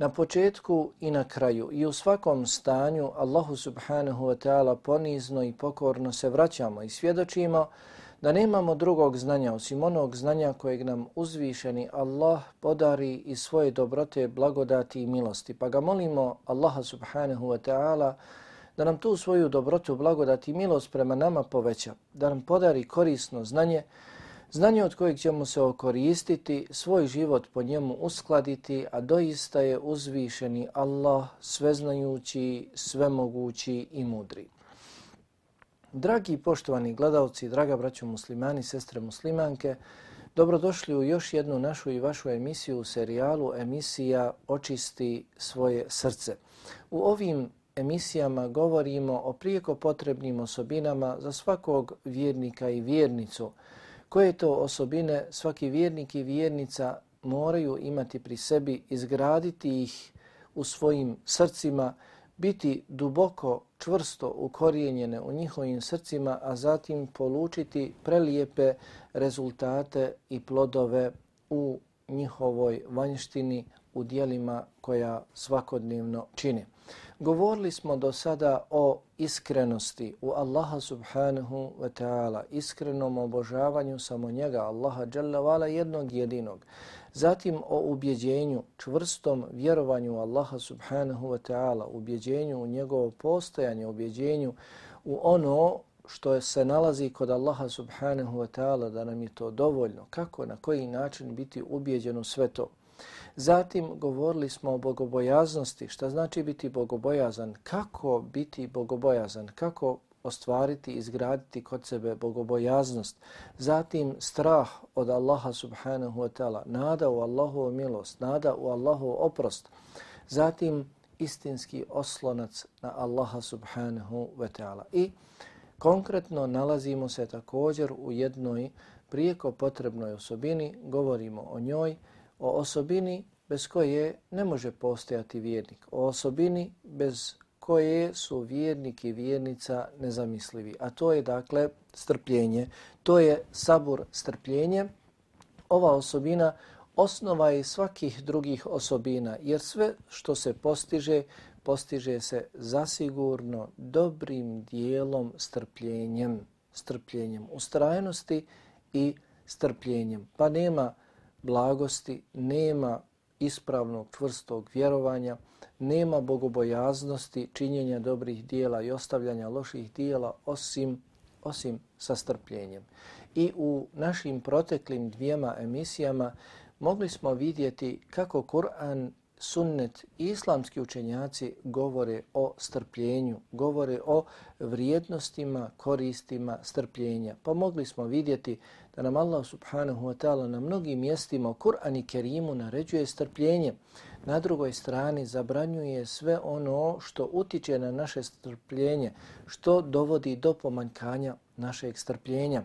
Na početku i na kraju i u svakom stanju Allahu subhanahu wa ta'ala ponizno i pokorno se vraćamo i svjedočimo da nemamo drugog znanja osim onog znanja kojeg nam uzvišeni Allah podari iz svoje dobrote, blagodati i milosti. Pa ga molimo Allaha subhanahu wa ta'ala da nam tu svoju dobrotu, blagodati i milost prema nama poveća, da nam podari korisno znanje, znanje od kojeg ćemo se okoristiti, svoj život po njemu uskladiti, a doista je uzvišeni Allah sveznajući, svemogući i mudri. Dragi poštovani gledalci, draga braćo muslimani, sestre muslimanke, dobrodošli u još jednu našu i vašu emisiju u serijalu emisija Očisti svoje srce. U ovim emisijama govorimo o prijeko potrebnim osobinama za svakog vjernika i vjernicu. Koje to osobine svaki vjernik i vjernica moraju imati pri sebi, izgraditi ih u svojim srcima, biti duboko, čvrsto ukorijenjene u njihovim srcima, a zatim polučiti prelijepe rezultate i plodove u njihovoj vanjštini, u dijelima koja svakodnevno čini. Govorili smo do sada o iskrenosti u Allaha subhanahu wa ta'ala, iskrenom obožavanju samo njega, Allaha jalla jednog jedinog. Zatim o ubjeđenju, čvrstom vjerovanju Allaha subhanahu wa ta'ala, ubjeđenju u njegovo postojanje, ubjeđenju u ono što se nalazi kod Allaha subhanahu wa ta'ala da nam je to dovoljno. Kako, na koji način biti ubjeđen u sve to? Zatim govorili smo o bogobojaznosti. Šta znači biti bogobojazan? Kako biti bogobojazan? Kako ostvariti, izgraditi kod sebe bogobojaznost, zatim strah od Allaha subhanahu wa ta'ala, nada u Allahovu milost, nada u Allahovu oprost, zatim istinski oslonac na Allaha subhanahu wa ta'ala. I konkretno nalazimo se također u jednoj prijeko potrebnoj osobini, govorimo o njoj, o osobini bez koje ne može postojati vjernik, o osobini bez koje su vjernik i vjernica nezamislivi. A to je dakle strpljenje. To je sabur strpljenje. Ova osobina osnova je svakih drugih osobina jer sve što se postiže, postiže se zasigurno dobrim dijelom strpljenjem, strpljenjem ustrajnosti i strpljenjem. Pa nema blagosti, nema ispravnog, čvrstog vjerovanja, nema bogobojaznosti, činjenja dobrih dijela i ostavljanja loših dijela osim, osim sa strpljenjem. I u našim proteklim dvijema emisijama mogli smo vidjeti kako Kur'an, sunnet i islamski učenjaci govore o strpljenju, govore o vrijednostima, koristima strpljenja. Pa mogli smo vidjeti da nam Allah subhanahu wa ta'ala na mnogim mjestima u Kur'an i Kerimu naređuje strpljenje. Na drugoj strani zabranjuje sve ono što utiče na naše strpljenje, što dovodi do pomanjkanja našeg strpljenja.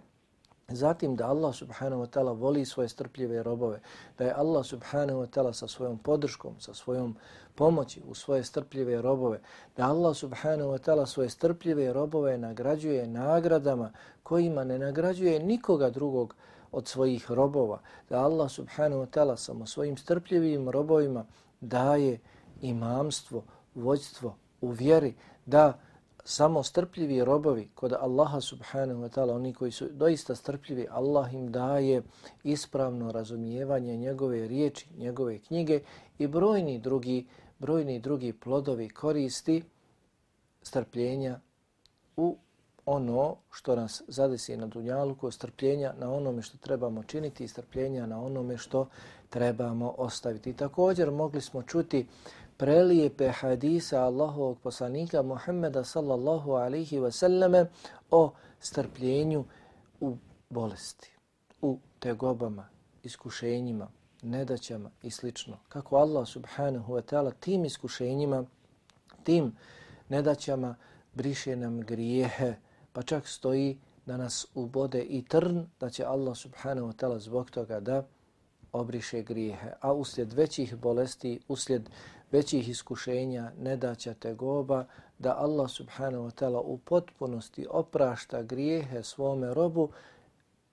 Zatim da Allah subhanahu wa ta'ala voli svoje strpljive robove, da je Allah subhanahu wa ta'ala sa svojom podrškom, sa svojom pomoći u svoje strpljive robove, da Allah subhanahu wa ta'ala svoje strpljive robove nagrađuje nagradama kojima ne nagrađuje nikoga drugog od svojih robova, da Allah subhanahu wa ta'ala samo svojim strpljivim robovima daje imamstvo, vođstvo u vjeri, da samo strpljivi robovi kod Allaha subhanahu wa ta'ala, oni koji su doista strpljivi, Allah im daje ispravno razumijevanje njegove riječi, njegove knjige i brojni drugi, brojni drugi plodovi koristi strpljenja u ono što nas zadesi na dunjaluku, strpljenja na onome što trebamo činiti i strpljenja na onome što trebamo ostaviti. I također mogli smo čuti prelijepe hadisa Allahovog poslanika Muhammeda sallallahu alaihi wasallame o strpljenju u bolesti, u tegobama, iskušenjima, nedaćama i slično. Kako Allah subhanahu wa ta'ala tim iskušenjima, tim nedaćama briše nam grijehe, pa čak stoji da nas ubode i trn, da će Allah subhanahu wa ta'ala zbog toga da obriše grijehe. A uslijed većih bolesti, uslijed većih iskušenja, nedaća tegoba, da Allah subhanahu wa ta'ala u potpunosti oprašta grijehe svome robu,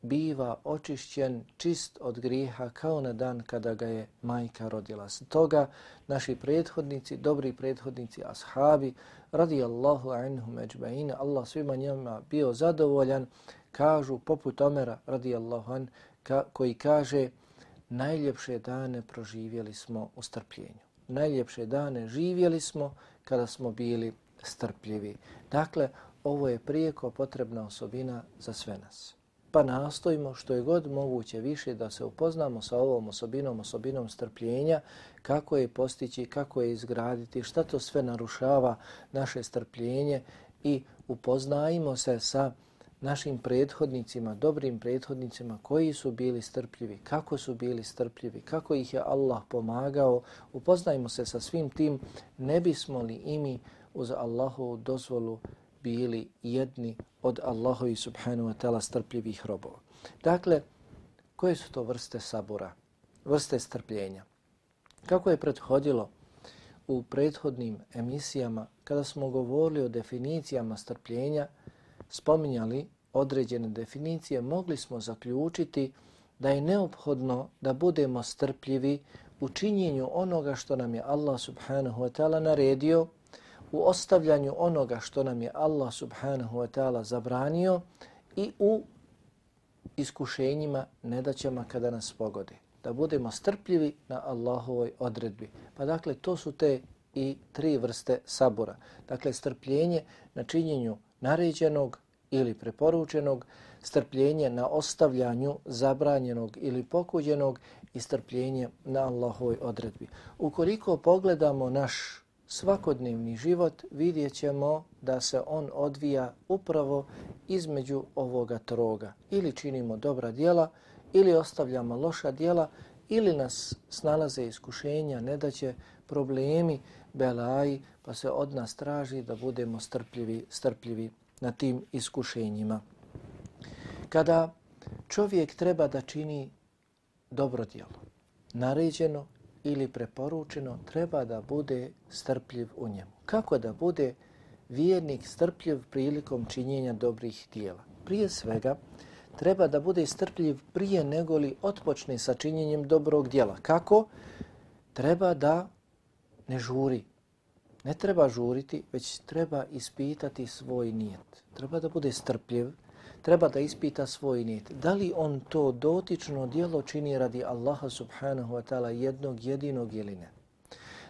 biva očišćen čist od grijeha kao na dan kada ga je majka rodila. S toga naši prethodnici, dobri prethodnici, ashabi, radijallahu anhum međba'ina, Allah svima njima bio zadovoljan, kažu poput Omera radijallahu an, ka, koji kaže najljepše dane proživjeli smo u strpljenju. Najljepše dane živjeli smo kada smo bili strpljivi. Dakle, ovo je prijeko potrebna osobina za sve nas pa nastojimo što je god moguće više da se upoznamo sa ovom osobinom, osobinom strpljenja, kako je postići, kako je izgraditi, šta to sve narušava naše strpljenje i upoznajmo se sa našim prethodnicima, dobrim prethodnicima koji su bili strpljivi, kako su bili strpljivi, kako ih je Allah pomagao, upoznajmo se sa svim tim, ne bismo li imi uz Allahovu dozvolu bili jedni od Allahovi subhanahu wa ta'ala strpljivih robova. Dakle, koje su to vrste sabora, vrste strpljenja? Kako je prethodilo u prethodnim emisijama, kada smo govorili o definicijama strpljenja, spominjali određene definicije, mogli smo zaključiti da je neophodno da budemo strpljivi u činjenju onoga što nam je Allah subhanahu wa ta'ala naredio, u ostavljanju onoga što nam je Allah subhanahu wa ta'ala zabranio i u iskušenjima, nedaćama kada nas pogode. Da budemo strpljivi na Allahovoj odredbi. Pa dakle, to su te i tri vrste sabora. Dakle, strpljenje na činjenju naređenog ili preporučenog, strpljenje na ostavljanju zabranjenog ili pokuđenog i strpljenje na Allahovoj odredbi. Ukoliko pogledamo naš svakodnevni život vidjet ćemo da se on odvija upravo između ovoga troga. Ili činimo dobra dijela, ili ostavljamo loša dijela, ili nas snalaze iskušenja, nedaće, će problemi, belaji, pa se od nas traži da budemo strpljivi, strpljivi na tim iskušenjima. Kada čovjek treba da čini dobro djelo, naređeno ili preporučeno, treba da bude strpljiv u njemu. Kako da bude vjernik strpljiv prilikom činjenja dobrih dijela? Prije svega, treba da bude strpljiv prije nego li otpočne sa činjenjem dobrog dijela. Kako? Treba da ne žuri. Ne treba žuriti, već treba ispitati svoj nijet. Treba da bude strpljiv, treba da ispita svoj nijet. Da li on to dotično dijelo čini radi Allaha subhanahu wa ta'ala jednog jedinog ili ne?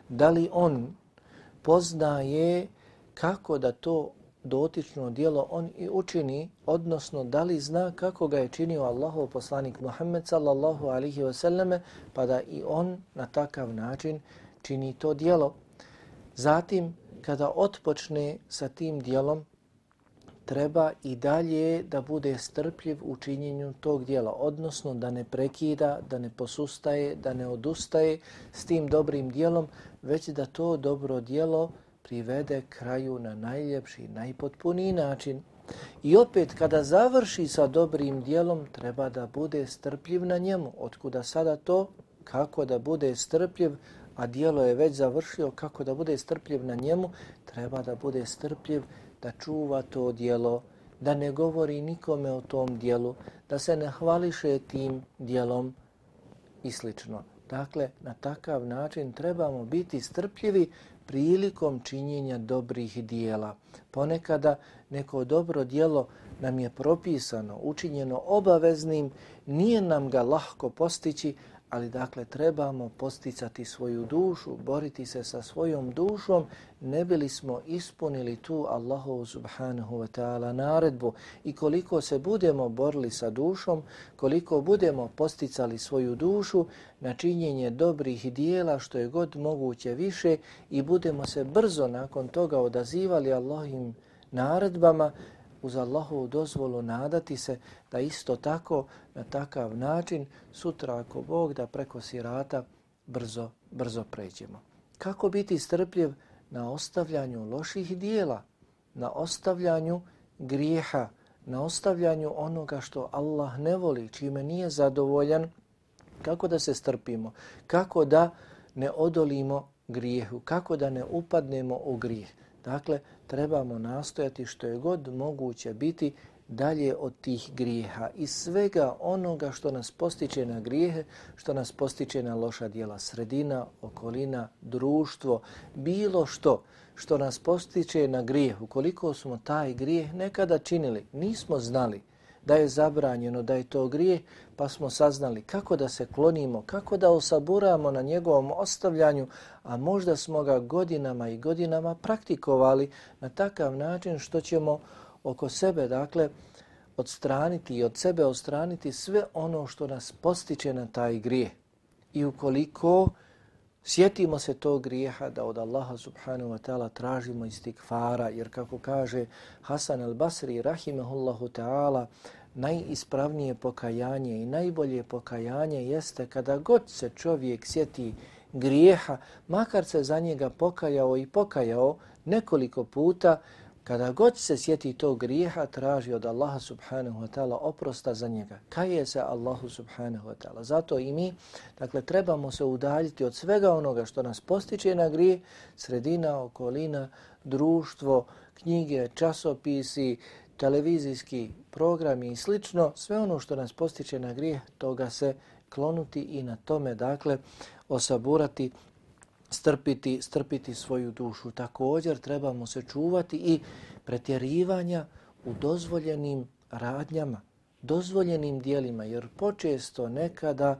Da li on poznaje kako da to dotično dijelo on i učini, odnosno da li zna kako ga je činio Allahov poslanik Muhammed sallallahu alihi wasallame, pa da i on na takav način čini to dijelo. Zatim, kada otpočne sa tim dijelom, treba i dalje da bude strpljiv u činjenju tog dijela, odnosno da ne prekida, da ne posustaje, da ne odustaje s tim dobrim dijelom, već da to dobro dijelo privede kraju na najljepši, najpotpuniji način. I opet, kada završi sa dobrim dijelom, treba da bude strpljiv na njemu. Otkuda sada to? Kako da bude strpljiv, a dijelo je već završio, kako da bude strpljiv na njemu? Treba da bude strpljiv da čuva to dijelo, da ne govori nikome o tom dijelu, da se ne hvališe tim dijelom i slično. Dakle, na takav način trebamo biti strpljivi prilikom činjenja dobrih dijela. Ponekada neko dobro dijelo nam je propisano, učinjeno obaveznim, nije nam ga lahko postići, ali dakle trebamo posticati svoju dušu, boriti se sa svojom dušom, ne bili smo ispunili tu Allahu subhanahu wa ta'ala naredbu. I koliko se budemo borili sa dušom, koliko budemo posticali svoju dušu na činjenje dobrih dijela što je god moguće više i budemo se brzo nakon toga odazivali Allahim naredbama, uz Allahovu dozvolu nadati se da isto tako na takav način sutra ako Bog da preko sirata brzo, brzo pređemo. Kako biti strpljiv na ostavljanju loših dijela, na ostavljanju grijeha, na ostavljanju onoga što Allah ne voli, čime nije zadovoljan, kako da se strpimo, kako da ne odolimo grijehu, kako da ne upadnemo u grijeh. Dakle, trebamo nastojati što je god moguće biti dalje od tih grijeha i svega onoga što nas postiče na grijehe, što nas postiče na loša dijela. Sredina, okolina, društvo, bilo što što nas postiče na grijeh, ukoliko smo taj grijeh nekada činili, nismo znali, da je zabranjeno, da je to grije, pa smo saznali kako da se klonimo, kako da osaburamo na njegovom ostavljanju, a možda smo ga godinama i godinama praktikovali na takav način što ćemo oko sebe, dakle, odstraniti i od sebe odstraniti sve ono što nas postiče na taj grije. I ukoliko Sjetimo se tog grijeha da od Allaha subhanahu wa ta'ala tražimo istikfara, jer kako kaže Hasan al-Basri rahimahullahu ta'ala, najispravnije pokajanje i najbolje pokajanje jeste kada god se čovjek sjeti grijeha, makar se za njega pokajao i pokajao nekoliko puta, Kada god se sjeti tog grijeha, traži od Allaha subhanahu wa ta'ala oprosta za njega. Kaje se Allahu subhanahu wa ta'ala. Zato i mi, dakle, trebamo se udaljiti od svega onoga što nas postiče na grije, sredina, okolina, društvo, knjige, časopisi, televizijski programi i slično, sve ono što nas postiče na grije, toga se klonuti i na tome, dakle, osaburati strpiti, strpiti svoju dušu. Također trebamo se čuvati i pretjerivanja u dozvoljenim radnjama, dozvoljenim dijelima, jer počesto nekada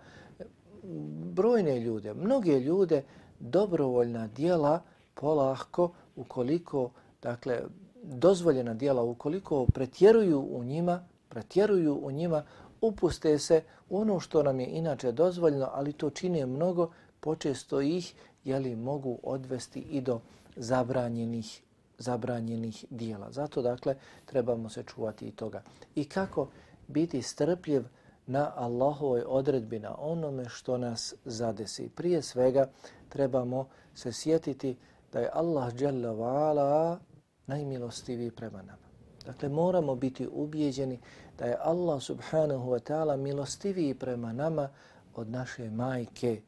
brojne ljude, mnoge ljude dobrovoljna dijela polahko ukoliko, dakle, dozvoljena dijela ukoliko pretjeruju u njima, pretjeruju u njima, upuste se u ono što nam je inače dozvoljeno, ali to čine mnogo, počesto ih jeli, mogu odvesti i do zabranjenih, zabranjenih dijela. Zato, dakle, trebamo se čuvati i toga. I kako biti strpljiv na Allahovoj odredbi, na onome što nas zadesi. Prije svega, trebamo se sjetiti da je Allah dželle najmilostiviji prema nama. Dakle, moramo biti ubijeđeni da je Allah subhanahu wa ta'ala milostiviji prema nama od naše majke,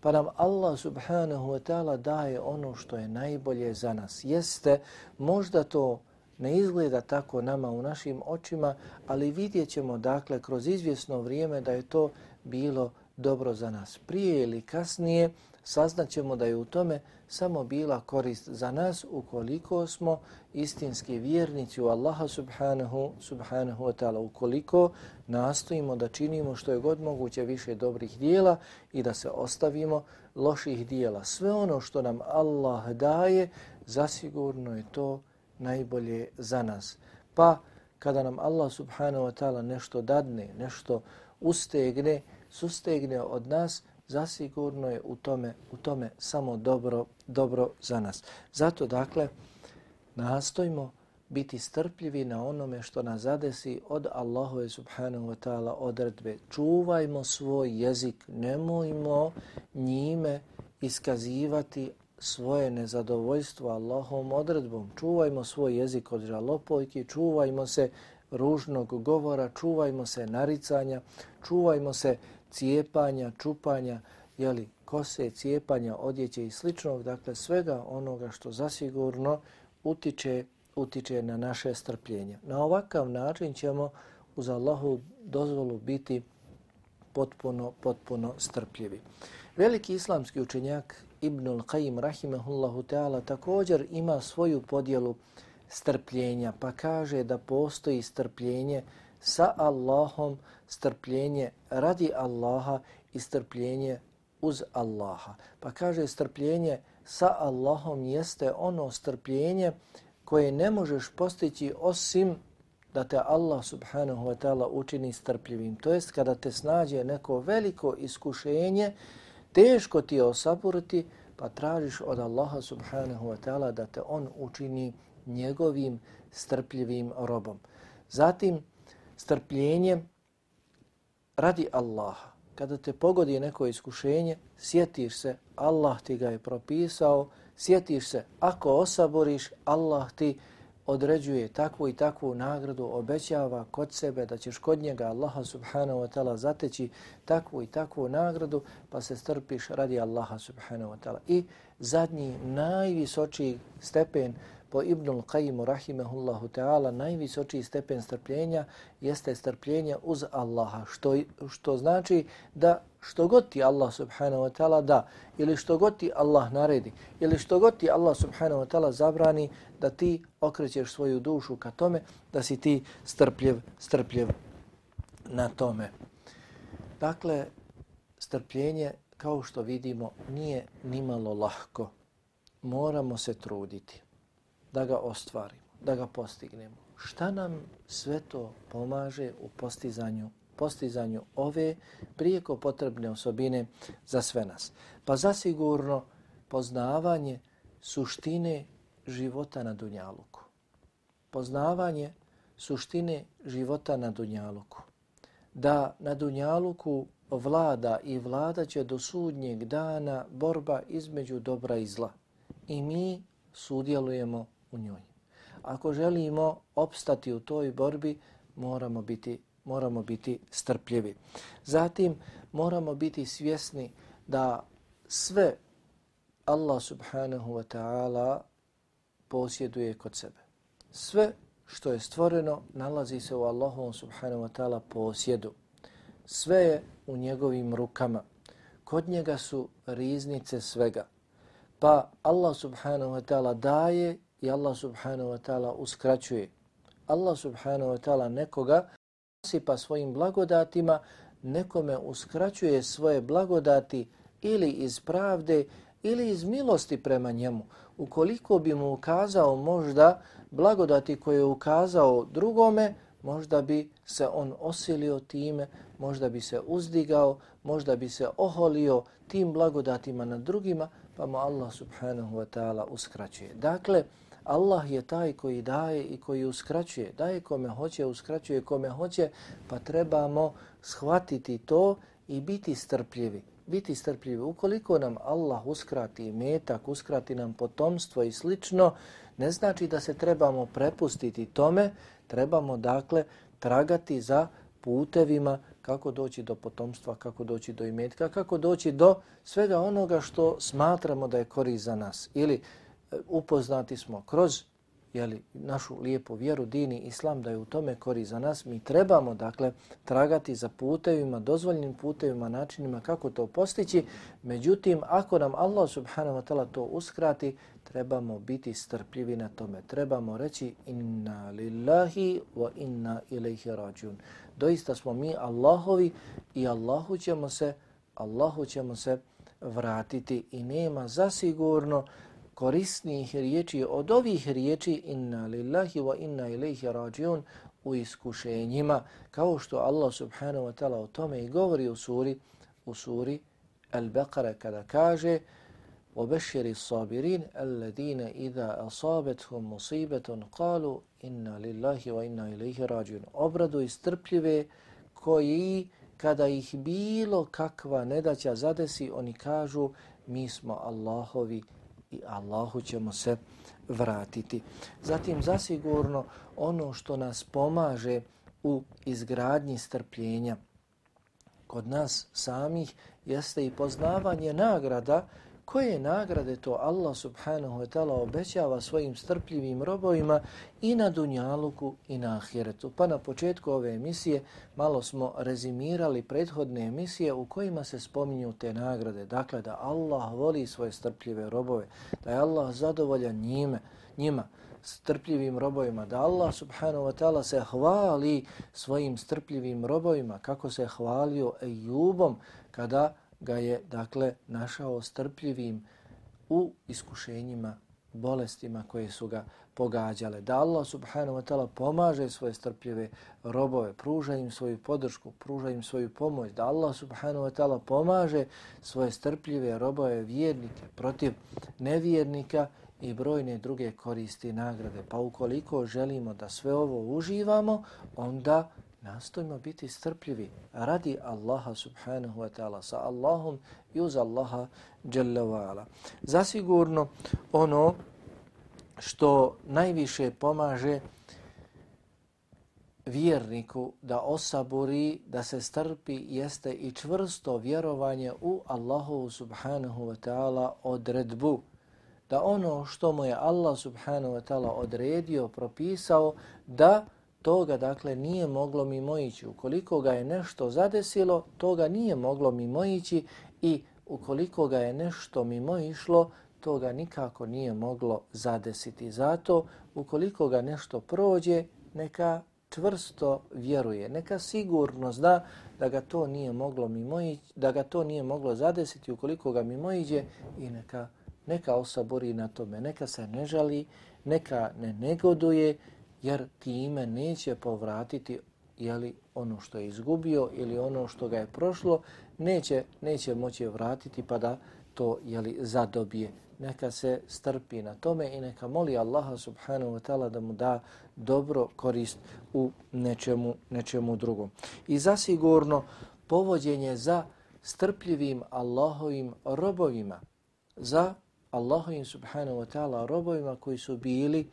pa nam Allah subhanahu wa ta'ala daje ono što je najbolje za nas. Jeste, možda to ne izgleda tako nama u našim očima, ali vidjet ćemo dakle kroz izvjesno vrijeme da je to bilo dobro za nas. Prije ili kasnije saznaćemo da je u tome samo bila korist za nas ukoliko smo istinski vjernici u Allaha subhanahu, subhanahu wa ta'ala, ukoliko nastojimo da činimo što je god moguće više dobrih dijela i da se ostavimo loših dijela. Sve ono što nam Allah daje, zasigurno je to najbolje za nas. Pa kada nam Allah subhanahu wa ta'ala nešto dadne, nešto ustegne, sustegne od nas, zasigurno je u tome, u tome samo dobro, dobro za nas. Zato dakle, nastojimo biti strpljivi na onome što nas zadesi od Allahove subhanahu wa ta'ala odredbe. Čuvajmo svoj jezik, nemojmo njime iskazivati svoje nezadovoljstvo Allahovom odredbom. Čuvajmo svoj jezik od žalopojki, čuvajmo se ružnog govora, čuvajmo se naricanja, čuvajmo se cijepanja, čupanja, jeli, kose, cijepanja, odjeće i sličnog, dakle svega onoga što zasigurno utiče, utiče na naše strpljenje. Na ovakav način ćemo uz Allahu dozvolu biti potpuno, potpuno strpljivi. Veliki islamski učenjak Ibnul Qayyim rahimahullahu ta'ala također ima svoju podjelu strpljenja, pa kaže da postoji strpljenje sa Allahom, strpljenje radi Allaha i strpljenje uz Allaha. Pa kaže strpljenje sa Allahom jeste ono strpljenje koje ne možeš postići osim da te Allah subhanahu wa ta'ala učini strpljivim. To jest kada te snađe neko veliko iskušenje, teško ti je osaburiti, pa tražiš od Allaha subhanahu wa ta'ala da te on učini njegovim strpljivim robom. Zatim, strpljenje radi Allaha. Kada te pogodi neko iskušenje, sjetiš se, Allah ti ga je propisao, sjetiš se, ako osaboriš, Allah ti određuje takvu i takvu nagradu, obećava kod sebe da ćeš kod njega Allaha subhanahu wa ta'ala zateći takvu i takvu nagradu, pa se strpiš radi Allaha subhanahu wa ta'ala. I zadnji, najvisočiji stepen po Ibnul Qajimu, rahimehullahu ta'ala najvisočiji stepen strpljenja jeste strpljenje uz Allaha, što, što znači da što god ti Allah subhanahu wa ta'ala da ili što god ti Allah naredi ili što god ti Allah subhanahu wa ta'ala zabrani da ti okrećeš svoju dušu ka tome da si ti strpljiv, strpljiv na tome. Dakle, strpljenje kao što vidimo nije nimalo lahko. Moramo se truditi da ga ostvarimo, da ga postignemo. Šta nam sve to pomaže u postizanju postizanju ove prijeko potrebne osobine za sve nas? Pa zasigurno poznavanje suštine života na Dunjaluku. Poznavanje suštine života na Dunjaluku. Da na Dunjaluku vlada i vlada će do sudnjeg dana borba između dobra i zla. I mi sudjelujemo u njoj. Ako želimo opstati u toj borbi, moramo biti, moramo biti strpljivi. Zatim, moramo biti svjesni da sve Allah subhanahu wa ta'ala posjeduje kod sebe. Sve što je stvoreno nalazi se u Allahovom subhanahu wa ta'ala posjedu. Sve je u njegovim rukama. Kod njega su riznice svega. Pa Allah subhanahu wa ta'ala daje i Allah subhanahu wa ta'ala uskraćuje. Allah subhanahu wa ta'ala nekoga sipa svojim blagodatima, nekome uskraćuje svoje blagodati ili iz pravde ili iz milosti prema njemu. Ukoliko bi mu ukazao možda blagodati koje je ukazao drugome, možda bi se on osilio time, možda bi se uzdigao, možda bi se oholio tim blagodatima nad drugima, pa mu Allah subhanahu wa ta'ala uskraćuje. Dakle, Allah je taj koji daje i koji uskraćuje. Daje kome hoće, uskraćuje kome hoće, pa trebamo shvatiti to i biti strpljivi. Biti strpljivi. Ukoliko nam Allah uskrati metak, uskrati nam potomstvo i slično, ne znači da se trebamo prepustiti tome, trebamo dakle tragati za putevima kako doći do potomstva, kako doći do imetka, kako doći do svega onoga što smatramo da je korist za nas. Ili upoznati smo kroz jeli, našu lijepu vjeru, dini, islam, da je u tome kori za nas. Mi trebamo, dakle, tragati za putevima, dozvoljnim putevima, načinima kako to postići. Međutim, ako nam Allah subhanahu wa ta'ala to uskrati, trebamo biti strpljivi na tome. Trebamo reći inna lillahi wa inna ilaihi rađun. Doista smo mi Allahovi i Allahu ćemo se, Allahu ćemo se vratiti i nema zasigurno korisnijih riječi od ovih riječi inna lillahi wa inna ilaihi rađiun u iskušenjima, kao što Allah subhanahu wa ta'ala o tome i govori u suri, u suri Al-Baqara kada kaže وَبَشِّرِ الصَّابِرِينَ الَّذِينَ إِذَا أَصَابَتْهُمْ مُصِيبَةٌ قَالُوا إِنَّا لِلَّهِ وَإِنَّا إِلَيْهِ رَاجِعُونَ Obradu i strpljive koji kada ih bilo kakva nedaća zadesi, oni kažu mi smo Allahovi i Allahu ćemo se vratiti. Zatim zasigurno ono što nas pomaže u izgradnji strpljenja kod nas samih jeste i poznavanje nagrada koje nagrade to Allah subhanahu wa ta'ala obećava svojim strpljivim robovima i na Dunjaluku i na Ahiretu. Pa na početku ove emisije malo smo rezimirali prethodne emisije u kojima se spominju te nagrade. Dakle, da Allah voli svoje strpljive robove, da je Allah zadovoljan njime, njima, strpljivim robovima, da Allah subhanahu wa ta'ala se hvali svojim strpljivim robovima, kako se hvalio Ejubom kada ga je, dakle, našao strpljivim u iskušenjima, bolestima koje su ga pogađale. Da Allah subhanahu wa ta'ala pomaže svoje strpljive robove, pruža im svoju podršku, pruža im svoju pomoć. Da Allah subhanahu wa ta'ala pomaže svoje strpljive robove, vjernike, protiv nevjernika i brojne druge koristi i nagrade. Pa ukoliko želimo da sve ovo uživamo, onda nastojimo biti strpljivi radi Allaha subhanahu wa ta'ala sa Allahom i uz Allaha jalla wa ala. Zasigurno ono što najviše pomaže vjerniku da osaburi, da se strpi, jeste i čvrsto vjerovanje u Allahu subhanahu wa ta'ala odredbu. Da ono što mu je Allah subhanahu wa ta'ala odredio, propisao, da toga dakle nije moglo mimoići. Ukoliko ga je nešto zadesilo, toga nije moglo mimoići i ukoliko ga je nešto mimoišlo, toga nikako nije moglo zadesiti. Zato, ukoliko ga nešto prođe, neka čvrsto vjeruje, neka sigurno zna da ga to nije moglo mimoići, da ga to nije moglo zadesiti ukoliko ga mimoiđe i neka, neka osabori na tome, neka se ne žali, neka ne negoduje, jer time neće povratiti jeli, ono što je izgubio ili ono što ga je prošlo, neće, neće moći vratiti pa da to jeli, zadobije neka se strpi na tome i neka moli Allaha subhanahu wa ta'ala da mu da dobro korist u nečemu, nečemu drugom. I zasigurno povođenje za strpljivim Allahovim robovima, za Allahovim subhanahu wa ta'ala robovima koji su bili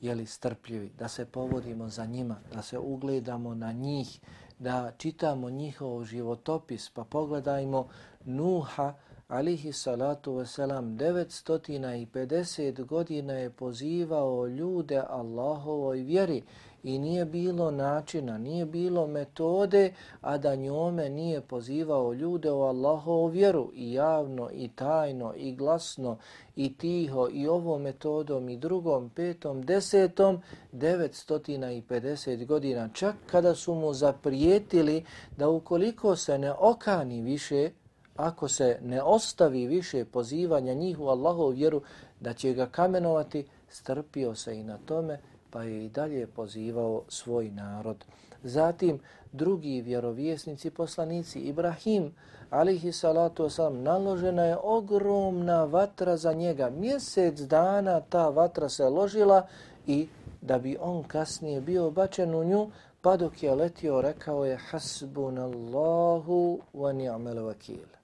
jeli, strpljivi, da se povodimo za njima, da se ugledamo na njih, da čitamo njihov životopis, pa pogledajmo Nuha, alihi salatu wasalam, 950 godina je pozivao ljude Allahovoj vjeri i nije bilo načina, nije bilo metode, a da njome nije pozivao ljude u Allahovu vjeru i javno, i tajno, i glasno, i tiho, i ovom metodom, i drugom, petom, desetom, 950 godina. Čak kada su mu zaprijetili da ukoliko se ne okani više, ako se ne ostavi više pozivanja njih u Allahovu vjeru da će ga kamenovati, strpio se i na tome, pa je i dalje pozivao svoj narod. Zatim drugi vjerovjesnici, poslanici, Ibrahim, alihi salatu wasalam, naložena je ogromna vatra za njega. Mjesec dana ta vatra se ložila i da bi on kasnije bio bačen u nju, pa dok je letio, rekao je hasbunallahu wa ni'mal vakil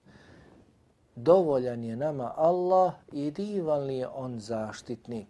dovoljan je nama Allah i divan li je on zaštitnik.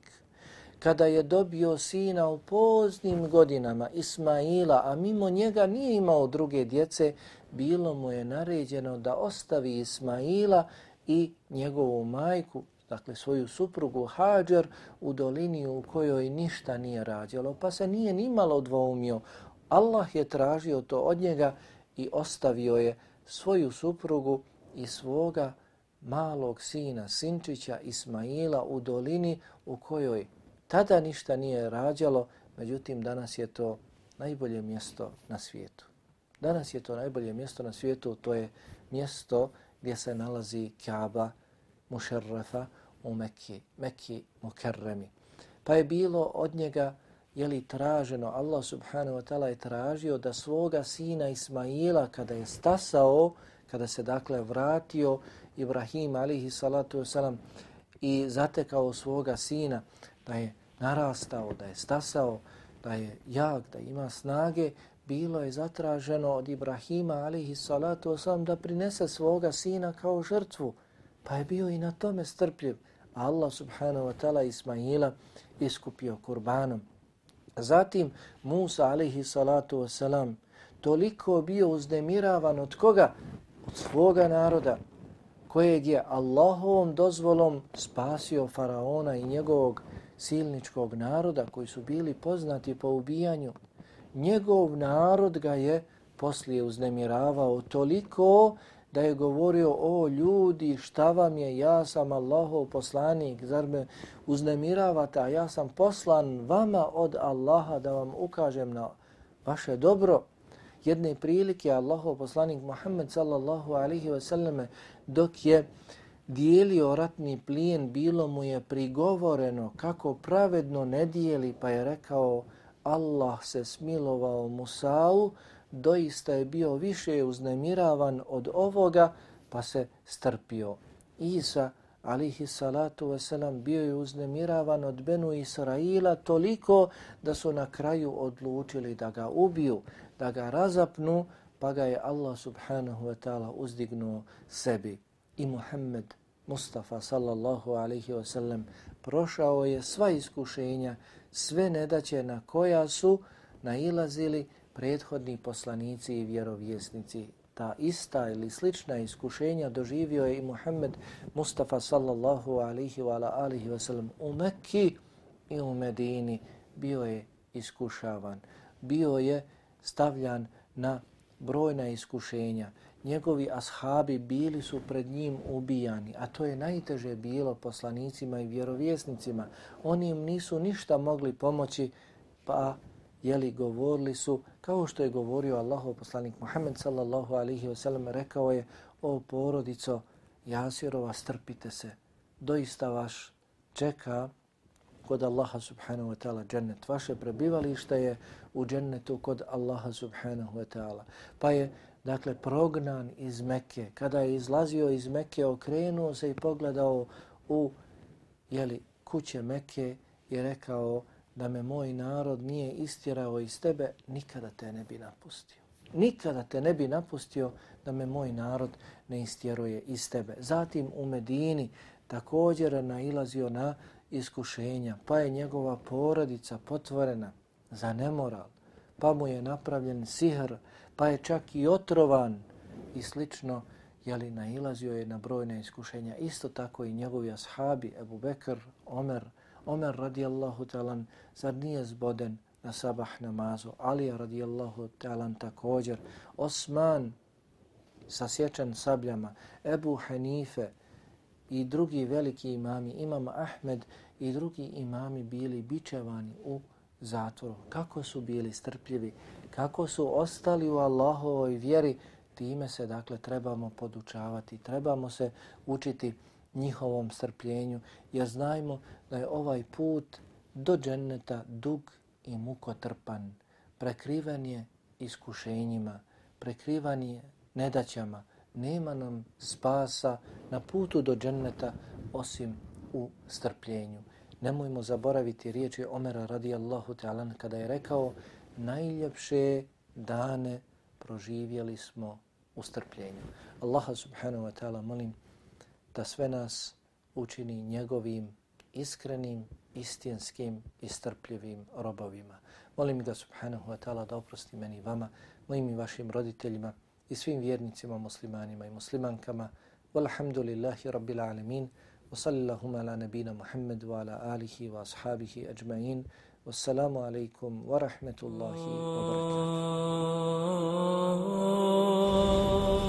Kada je dobio sina u poznim godinama Ismaila, a mimo njega nije imao druge djece, bilo mu je naređeno da ostavi Ismaila i njegovu majku, dakle svoju suprugu Hadžer, u dolini u kojoj ništa nije rađalo, pa se nije nimalo dvoumio. Allah je tražio to od njega i ostavio je svoju suprugu i svoga malog sina Sinčića Ismaila u dolini u kojoj tada ništa nije rađalo, međutim danas je to najbolje mjesto na svijetu. Danas je to najbolje mjesto na svijetu, to je mjesto gdje se nalazi Kaaba Mušerrefa u Mekki, Mekki Mukerremi. Pa je bilo od njega je li traženo, Allah subhanahu wa ta'ala je tražio da svoga sina Ismaila kada je stasao, kada se dakle vratio Ibrahim alihi salatu wasalam i zatekao svoga sina da je narastao, da je stasao, da je jak, da ima snage, bilo je zatraženo od Ibrahima alihi salatu wasalam da prinese svoga sina kao žrtvu. Pa je bio i na tome strpljiv. Allah subhanahu wa ta'ala Ismaila iskupio kurbanom. Zatim Musa alihi salatu wasalam toliko bio uznemiravan od koga? Od svoga naroda kojeg je Allahovom dozvolom spasio faraona i njegovog silničkog naroda koji su bili poznati po ubijanju. Njegov narod ga je poslije uznemiravao toliko da je govorio o ljudi šta vam je, ja sam Allahov poslanik, zar me uznemiravate, a ja sam poslan vama od Allaha da vam ukažem na vaše dobro. Jedne prilike Allahov poslanik Muhammed sallallahu alihi wasallam dok je dijelio ratni plijen, bilo mu je prigovoreno kako pravedno ne dijeli, pa je rekao Allah se smilovao Musa'u, doista je bio više uznemiravan od ovoga, pa se strpio. Isa, alihi salatu wasalam, bio je uznemiravan od Benu Israila toliko da su na kraju odlučili da ga ubiju, da ga razapnu, pa ga je Allah subhanahu wa ta'ala uzdignuo sebi. I Muhammed Mustafa sallallahu alaihi wasallam prošao je sva iskušenja, sve nedaće na koja su nailazili prethodni poslanici i vjerovjesnici. Ta ista ili slična iskušenja doživio je i Muhammed Mustafa sallallahu alaihi wa ala alihi wa sallam u Mekki i u Medini. Bio je iskušavan, bio je stavljan na brojna iskušenja. Njegovi ashabi bili su pred njim ubijani, a to je najteže bilo poslanicima i vjerovjesnicima. Oni im nisu ništa mogli pomoći, pa jeli govorili su kao što je govorio Allahov poslanik Muhammed sallallahu alihi wasallam rekao je o porodico Jasirova strpite se doista vaš čeka kod Allaha subhanahu wa ta'ala džennet. Vaše prebivalište je u džennetu kod Allaha subhanahu wa ta'ala. Pa je dakle prognan iz Mekke. Kada je izlazio iz Mekke, okrenuo se i pogledao u jeli, kuće Mekke i rekao da me moj narod nije istjerao iz tebe, nikada te ne bi napustio. Nikada te ne bi napustio da me moj narod ne istjeruje iz tebe. Zatim u Medini također nailazio na iskušenja, pa je njegova porodica potvorena za nemoral, pa mu je napravljen sihr, pa je čak i otrovan i slično, jeli nailazio je na brojne iskušenja. Isto tako i njegovi ashabi, Ebu Bekr, Omer, Omer radijallahu talan, zar nije zboden na sabah namazu? Ali radijallahu talan također. Osman sasječen sabljama. Ebu Hanife i drugi veliki imami, imam Ahmed i drugi imami bili bičevani u zatvoru. Kako su bili strpljivi, kako su ostali u Allahovoj vjeri, time se dakle trebamo podučavati, trebamo se učiti njihovom strpljenju, jer znajmo da je ovaj put do dženneta dug i mukotrpan, prekriven je iskušenjima, prekriven je nedaćama, nema nam spasa na putu do dženneta osim u strpljenju. Nemojmo zaboraviti riječi Omera radijallahu ta'ala kada je rekao najljepše dane proživjeli smo u strpljenju. Allaha subhanahu wa ta'ala molim da sve nas učini njegovim iskrenim, istinskim i strpljivim robovima. Molim ga subhanahu wa ta'ala da oprosti meni vama, mojim i vašim roditeljima i svim vjernicima, muslimanima i muslimankama. Walhamdulillahi rabbil alemin. Wa sallallahu ala nabina Muhammad wa ala alihi wa ashabihi ajma'in. Wassalamu alaikum wa rahmetullahi wa barakatuh. Oh.